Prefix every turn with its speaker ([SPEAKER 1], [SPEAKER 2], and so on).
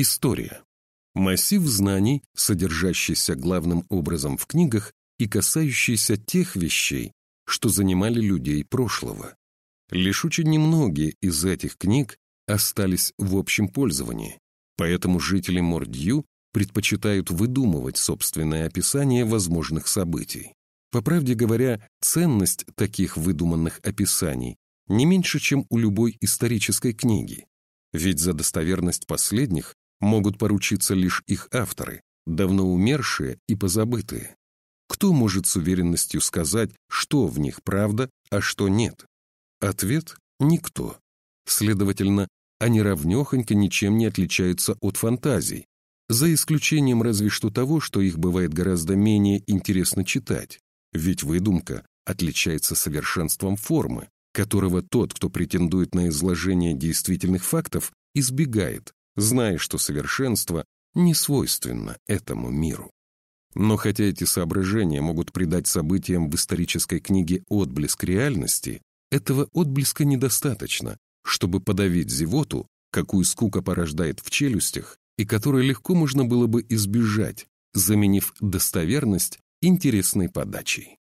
[SPEAKER 1] История. Массив знаний, содержащийся главным образом в книгах и касающийся тех вещей, что занимали людей прошлого. Лишь очень немногие из этих книг остались в общем пользовании, поэтому жители Мордью предпочитают выдумывать собственное описание возможных событий. По правде говоря, ценность таких выдуманных описаний не меньше, чем у любой исторической книги, ведь за достоверность последних могут поручиться лишь их авторы, давно умершие и позабытые. Кто может с уверенностью сказать, что в них правда, а что нет? Ответ – никто. Следовательно, они равнехонько ничем не отличаются от фантазий, за исключением разве что того, что их бывает гораздо менее интересно читать, ведь выдумка отличается совершенством формы, которого тот, кто претендует на изложение действительных фактов, избегает, зная, что совершенство не свойственно этому миру. Но хотя эти соображения могут придать событиям в исторической книге отблеск реальности, этого отблеска недостаточно, чтобы подавить зевоту, какую скука порождает в челюстях, и которой легко можно было бы избежать, заменив достоверность интересной подачей.